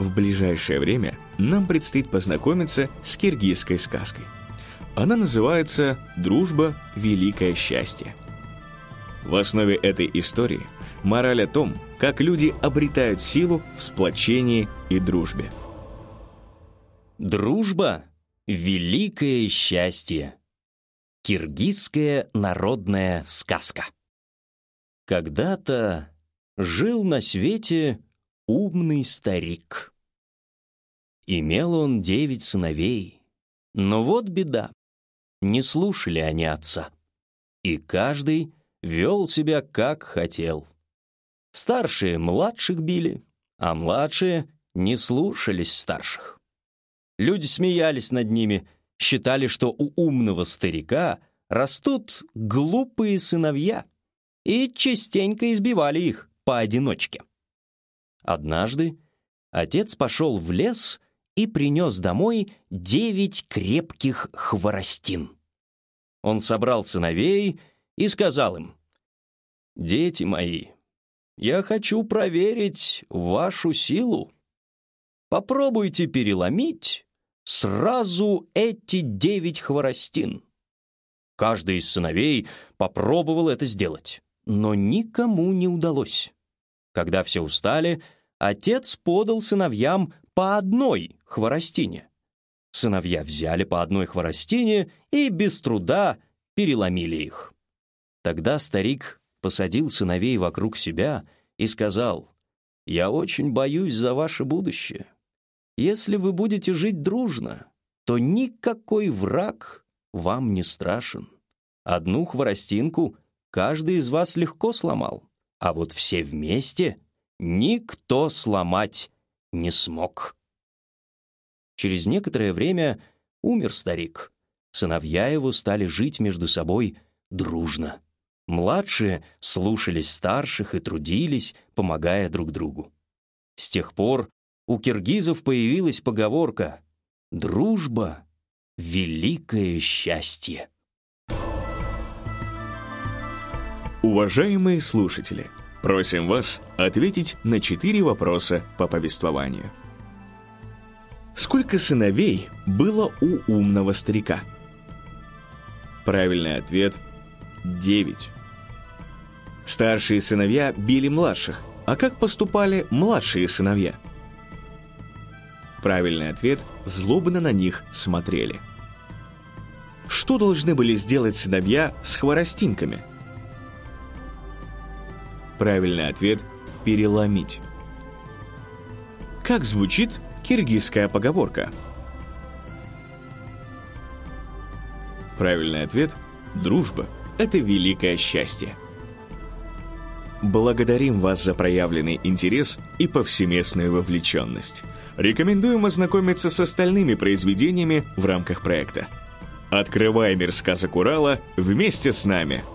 В ближайшее время нам предстоит познакомиться с киргизской сказкой. Она называется «Дружба – великое счастье». В основе этой истории мораль о том, как люди обретают силу в сплочении и дружбе. Дружба — великое счастье. Киргизская народная сказка. Когда-то жил на свете умный старик. Имел он девять сыновей, но вот беда. Не слушали они отца, и каждый вел себя как хотел. Старшие младших били, а младшие не слушались старших. Люди смеялись над ними, считали, что у умного старика растут глупые сыновья, и частенько избивали их поодиночке. Однажды отец пошел в лес и принес домой девять крепких хворостин. Он собрал сыновей и сказал им, «Дети мои, я хочу проверить вашу силу. Попробуйте переломить сразу эти девять хворостин». Каждый из сыновей попробовал это сделать, но никому не удалось. Когда все устали, отец подал сыновьям по одной хворостине. Сыновья взяли по одной хворостине и без труда переломили их. Тогда старик посадил сыновей вокруг себя и сказал, «Я очень боюсь за ваше будущее. Если вы будете жить дружно, то никакой враг вам не страшен. Одну хворостинку каждый из вас легко сломал, а вот все вместе никто сломать не смог». Через некоторое время умер старик. Сыновья его стали жить между собой дружно. Младшие слушались старших и трудились, помогая друг другу. С тех пор у киргизов появилась поговорка «Дружба — великое счастье». Уважаемые слушатели, просим вас ответить на четыре вопроса по повествованию. Сколько сыновей было у умного старика? Правильный ответ – девять. Старшие сыновья били младших. А как поступали младшие сыновья? Правильный ответ – злобно на них смотрели. Что должны были сделать сыновья с хворостинками? Правильный ответ – переломить. Как звучит киргизская поговорка? Правильный ответ – дружба – это великое счастье. Благодарим вас за проявленный интерес и повсеместную вовлеченность. Рекомендуем ознакомиться с остальными произведениями в рамках проекта. Открывай мир сказок Урала вместе с нами –